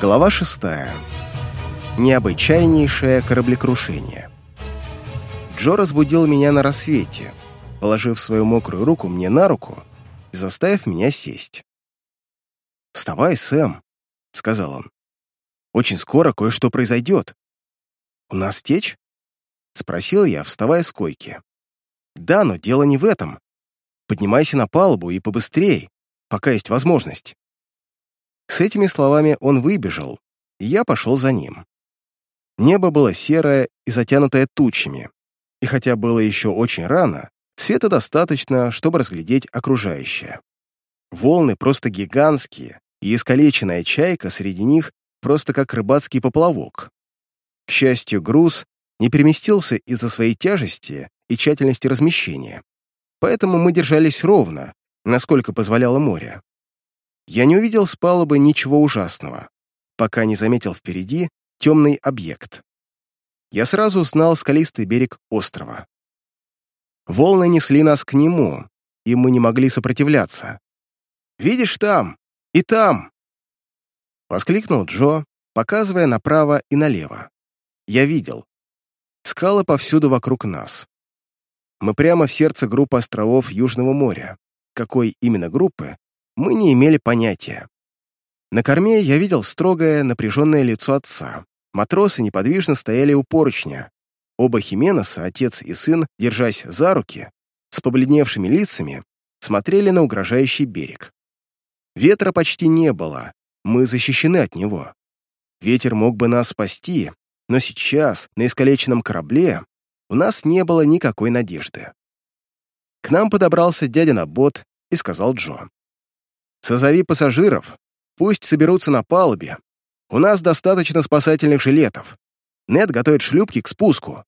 Глава шестая. Необычайнейшее кораблекрушение. Джо разбудил меня на рассвете, положив свою мокрую руку мне на руку и заставив меня сесть. «Вставай, Сэм», — сказал он. «Очень скоро кое-что произойдет». «У нас течь?» — спросил я, вставая с койки. «Да, но дело не в этом. Поднимайся на палубу и побыстрей, пока есть возможность». С этими словами он выбежал, и я пошел за ним. Небо было серое и затянутое тучами, и хотя было еще очень рано, света достаточно, чтобы разглядеть окружающее. Волны просто гигантские, и искалеченная чайка среди них просто как рыбацкий поплавок. К счастью, груз не переместился из-за своей тяжести и тщательности размещения, поэтому мы держались ровно, насколько позволяло море. Я не увидел с палубы ничего ужасного, пока не заметил впереди темный объект. Я сразу узнал скалистый берег острова. Волны несли нас к нему, и мы не могли сопротивляться. «Видишь там! И там!» Воскликнул Джо, показывая направо и налево. Я видел. Скалы повсюду вокруг нас. Мы прямо в сердце группы островов Южного моря. Какой именно группы, мы не имели понятия. На корме я видел строгое, напряженное лицо отца. Матросы неподвижно стояли у поручня. Оба Хименеса, отец и сын, держась за руки, с побледневшими лицами, смотрели на угрожающий берег. Ветра почти не было, мы защищены от него. Ветер мог бы нас спасти, но сейчас, на искалеченном корабле, у нас не было никакой надежды. К нам подобрался дядя Набот и сказал Джо. Созови пассажиров, пусть соберутся на палубе. У нас достаточно спасательных жилетов. Нед готовит шлюпки к спуску.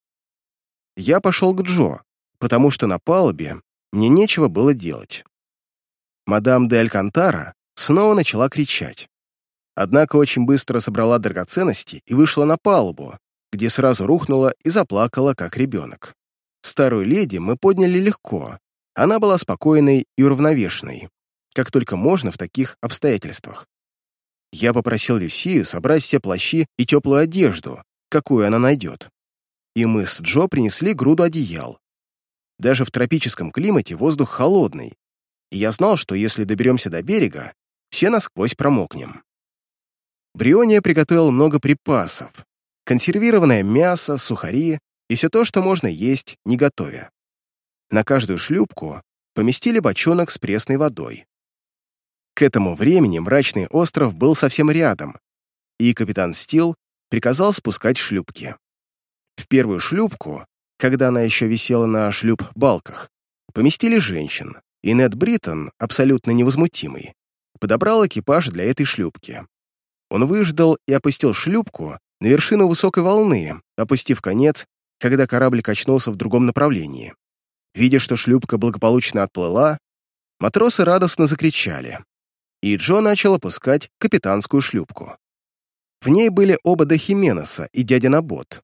Я пошел к Джо, потому что на палубе мне нечего было делать. Мадам де Алькантара снова начала кричать. Однако очень быстро собрала драгоценности и вышла на палубу, где сразу рухнула и заплакала, как ребенок. Старую леди мы подняли легко. Она была спокойной и уравновешенной как только можно в таких обстоятельствах. Я попросил Люсию собрать все плащи и теплую одежду, какую она найдет. И мы с Джо принесли груду одеял. Даже в тропическом климате воздух холодный, и я знал, что если доберемся до берега, все насквозь промокнем. Бриония приготовил много припасов, консервированное мясо, сухари и все то, что можно есть, не готовя. На каждую шлюпку поместили бочонок с пресной водой. К этому времени мрачный остров был совсем рядом, и капитан Стил приказал спускать шлюпки. В первую шлюпку, когда она еще висела на шлюп-балках, поместили женщин, и Нед Бриттон, абсолютно невозмутимый, подобрал экипаж для этой шлюпки. Он выждал и опустил шлюпку на вершину высокой волны, опустив конец, когда корабль качнулся в другом направлении. Видя, что шлюпка благополучно отплыла, матросы радостно закричали и Джо начал опускать капитанскую шлюпку. В ней были оба до Хименеса и дядя Набот.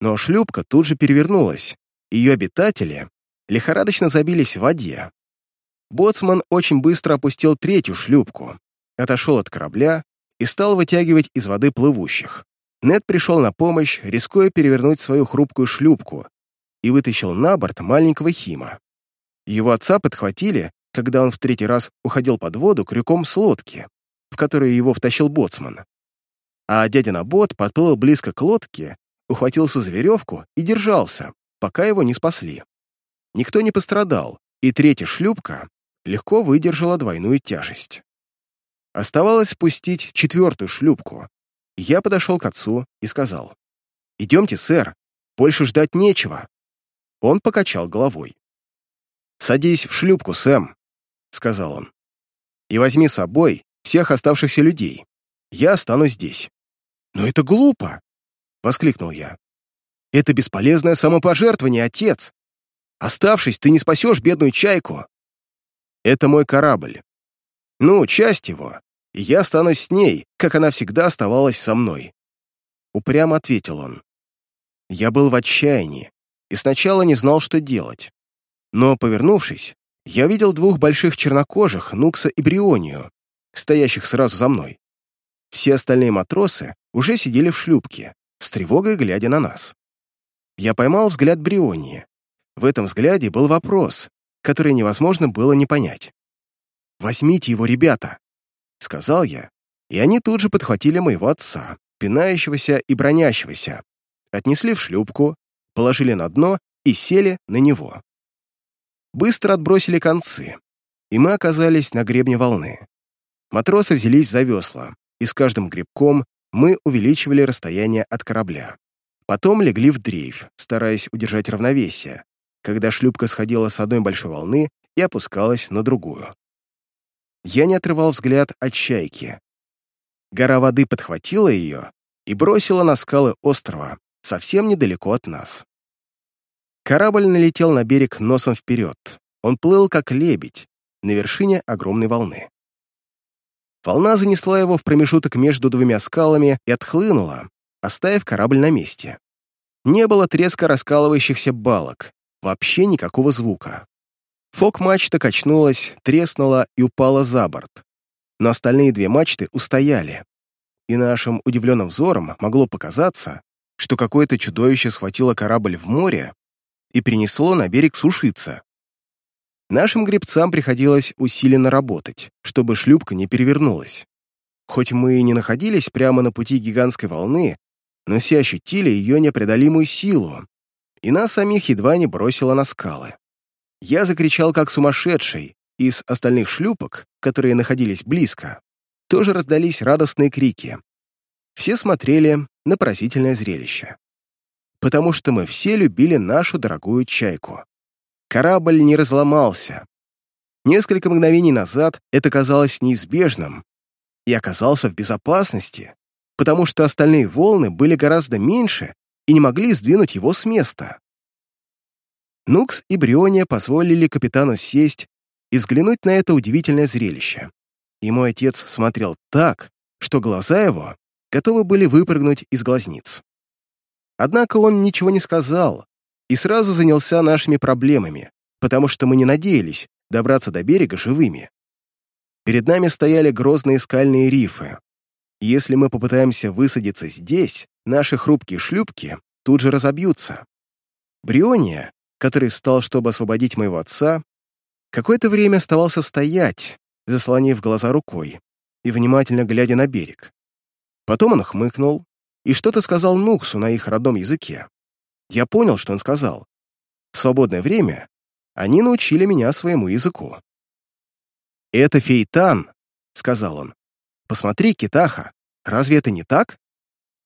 Но шлюпка тут же перевернулась, ее обитатели лихорадочно забились в воде. Боцман очень быстро опустил третью шлюпку, отошел от корабля и стал вытягивать из воды плывущих. Нед пришел на помощь, рискуя перевернуть свою хрупкую шлюпку, и вытащил на борт маленького Хима. Его отца подхватили когда он в третий раз уходил под воду крюком с лодки, в которую его втащил боцман. А дядя Набот подплыл близко к лодке, ухватился за веревку и держался, пока его не спасли. Никто не пострадал, и третья шлюпка легко выдержала двойную тяжесть. Оставалось спустить четвертую шлюпку. Я подошел к отцу и сказал, «Идемте, сэр, больше ждать нечего». Он покачал головой. «Садись в шлюпку, Сэм сказал он. «И возьми с собой всех оставшихся людей. Я останусь здесь». «Но это глупо!» — воскликнул я. «Это бесполезное самопожертвование, отец! Оставшись, ты не спасешь бедную чайку!» «Это мой корабль. Ну, часть его, и я останусь с ней, как она всегда оставалась со мной». Упрямо ответил он. Я был в отчаянии и сначала не знал, что делать. Но, повернувшись, я видел двух больших чернокожих, Нукса и Брионию, стоящих сразу за мной. Все остальные матросы уже сидели в шлюпке, с тревогой глядя на нас. Я поймал взгляд Брионии. В этом взгляде был вопрос, который невозможно было не понять. «Возьмите его, ребята!» — сказал я, и они тут же подхватили моего отца, пинающегося и бронящегося, отнесли в шлюпку, положили на дно и сели на него. Быстро отбросили концы, и мы оказались на гребне волны. Матросы взялись за весла, и с каждым грибком мы увеличивали расстояние от корабля. Потом легли в дрейф, стараясь удержать равновесие, когда шлюпка сходила с одной большой волны и опускалась на другую. Я не отрывал взгляд от чайки. Гора воды подхватила ее и бросила на скалы острова, совсем недалеко от нас. Корабль налетел на берег носом вперед. Он плыл, как лебедь, на вершине огромной волны. Волна занесла его в промежуток между двумя скалами и отхлынула, оставив корабль на месте. Не было треска раскалывающихся балок, вообще никакого звука. Фок-мачта качнулась, треснула и упала за борт. Но остальные две мачты устояли. И нашим удивленным взором могло показаться, что какое-то чудовище схватило корабль в море и принесло на берег сушиться. Нашим гребцам приходилось усиленно работать, чтобы шлюпка не перевернулась. Хоть мы и не находились прямо на пути гигантской волны, но все ощутили ее непреодолимую силу, и нас самих едва не бросило на скалы. Я закричал как сумасшедший, из остальных шлюпок, которые находились близко, тоже раздались радостные крики. Все смотрели на поразительное зрелище. Потому что мы все любили нашу дорогую чайку. Корабль не разломался. Несколько мгновений назад это казалось неизбежным и оказался в безопасности, потому что остальные волны были гораздо меньше и не могли сдвинуть его с места. Нукс и Бриония позволили капитану сесть и взглянуть на это удивительное зрелище. И мой отец смотрел так, что глаза его готовы были выпрыгнуть из глазниц. Однако он ничего не сказал и сразу занялся нашими проблемами, потому что мы не надеялись добраться до берега живыми. Перед нами стояли грозные скальные рифы, если мы попытаемся высадиться здесь, наши хрупкие шлюпки тут же разобьются. Бриония, который встал, чтобы освободить моего отца, какое-то время оставался стоять, заслонив глаза рукой и внимательно глядя на берег. Потом он хмыкнул и что-то сказал Нуксу на их родном языке. Я понял, что он сказал. В свободное время они научили меня своему языку. «Это Фейтан», — сказал он. Посмотри, Китаха, разве это не так?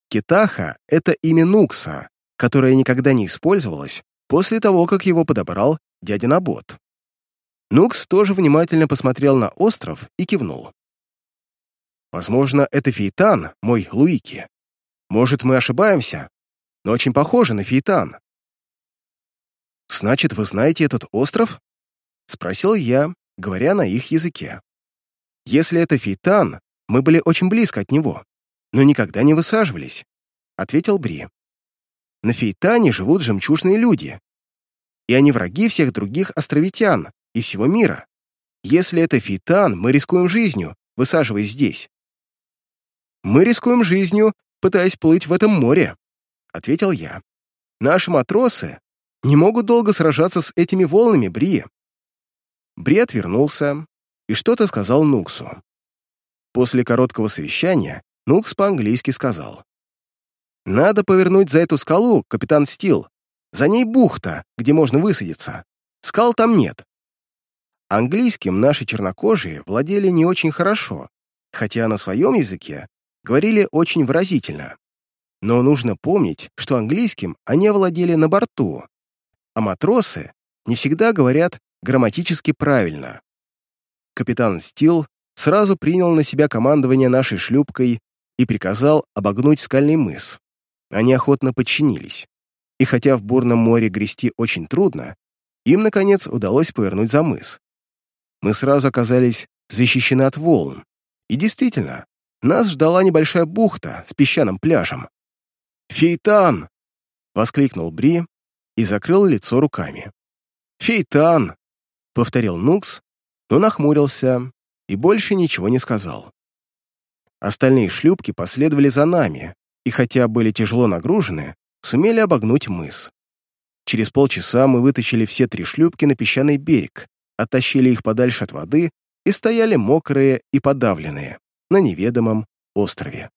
Китаха — это имя Нукса, которое никогда не использовалось после того, как его подобрал дядя Набот. Нукс тоже внимательно посмотрел на остров и кивнул. «Возможно, это Фейтан, мой Луики. Может, мы ошибаемся, но очень похоже на Фейтан». «Значит, вы знаете этот остров?» — спросил я, говоря на их языке. «Если это Фейтан, мы были очень близко от него, но никогда не высаживались», — ответил Бри. «На Фейтане живут жемчужные люди, и они враги всех других островитян и всего мира. Если это Фейтан, мы рискуем жизнью, высаживаясь здесь». «Мы рискуем жизнью, пытаясь плыть в этом море», — ответил я. «Наши матросы не могут долго сражаться с этими волнами, Бри». Бри отвернулся и что-то сказал Нуксу. После короткого совещания Нукс по-английски сказал. «Надо повернуть за эту скалу, капитан Стил. За ней бухта, где можно высадиться. Скал там нет». Английским наши чернокожие владели не очень хорошо, хотя на своем языке говорили очень выразительно. Но нужно помнить, что английским они владели на борту, а матросы не всегда говорят грамматически правильно. Капитан Стил сразу принял на себя командование нашей шлюпкой и приказал обогнуть скальный мыс. Они охотно подчинились. И хотя в бурном море грести очень трудно, им, наконец, удалось повернуть за мыс. Мы сразу оказались защищены от волн. И действительно, нас ждала небольшая бухта с песчаным пляжем. «Фейтан!» — воскликнул Бри и закрыл лицо руками. «Фейтан!» — повторил Нукс, но нахмурился и больше ничего не сказал. Остальные шлюпки последовали за нами, и хотя были тяжело нагружены, сумели обогнуть мыс. Через полчаса мы вытащили все три шлюпки на песчаный берег, оттащили их подальше от воды и стояли мокрые и подавленные на неведомом острове.